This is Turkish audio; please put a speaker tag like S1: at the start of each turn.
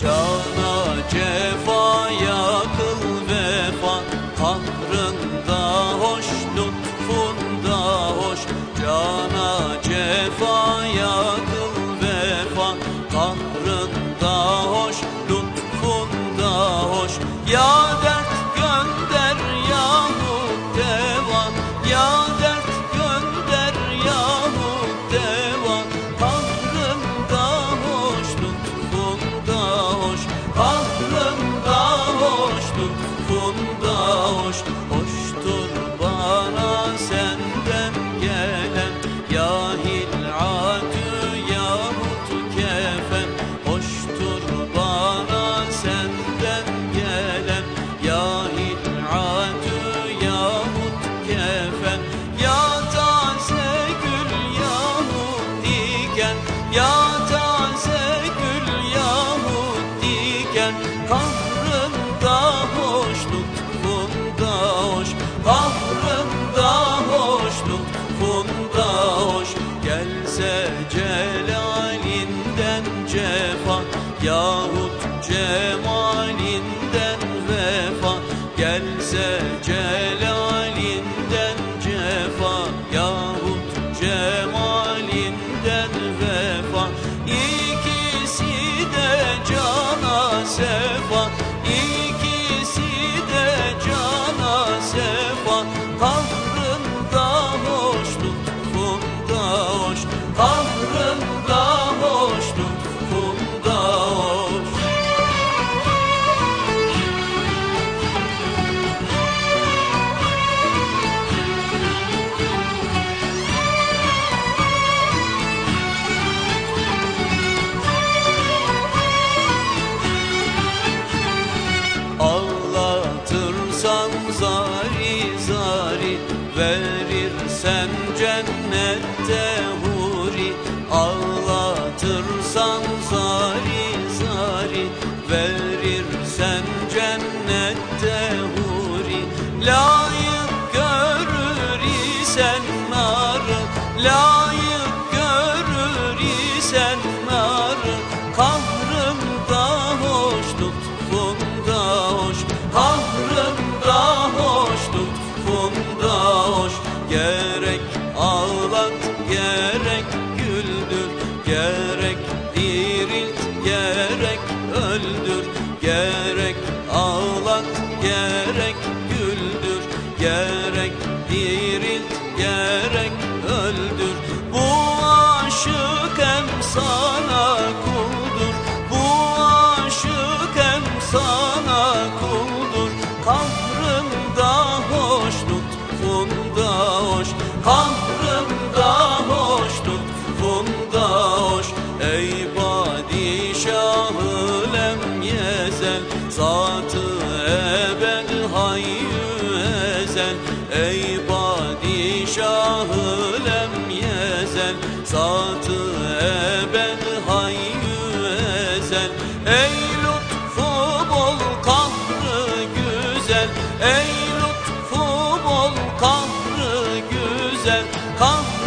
S1: Don't da hoş Hoştur bana senden gelen. Ya hilatü yahut kefen Hoştur bana senden gelen. Ya hilatü yahut kefen Ya taze gül yahut diken. Ya ufkunda hoş. Gelse celalinden cefa Yahut cemalinden vefa. Gelse celalinden cefa Yahut cemalinden vefa. İkisi de cana sefa İkisi Verirsen cennette huri Ağlatırsan zari zari Verirsen cennette huri. La Oh. 康。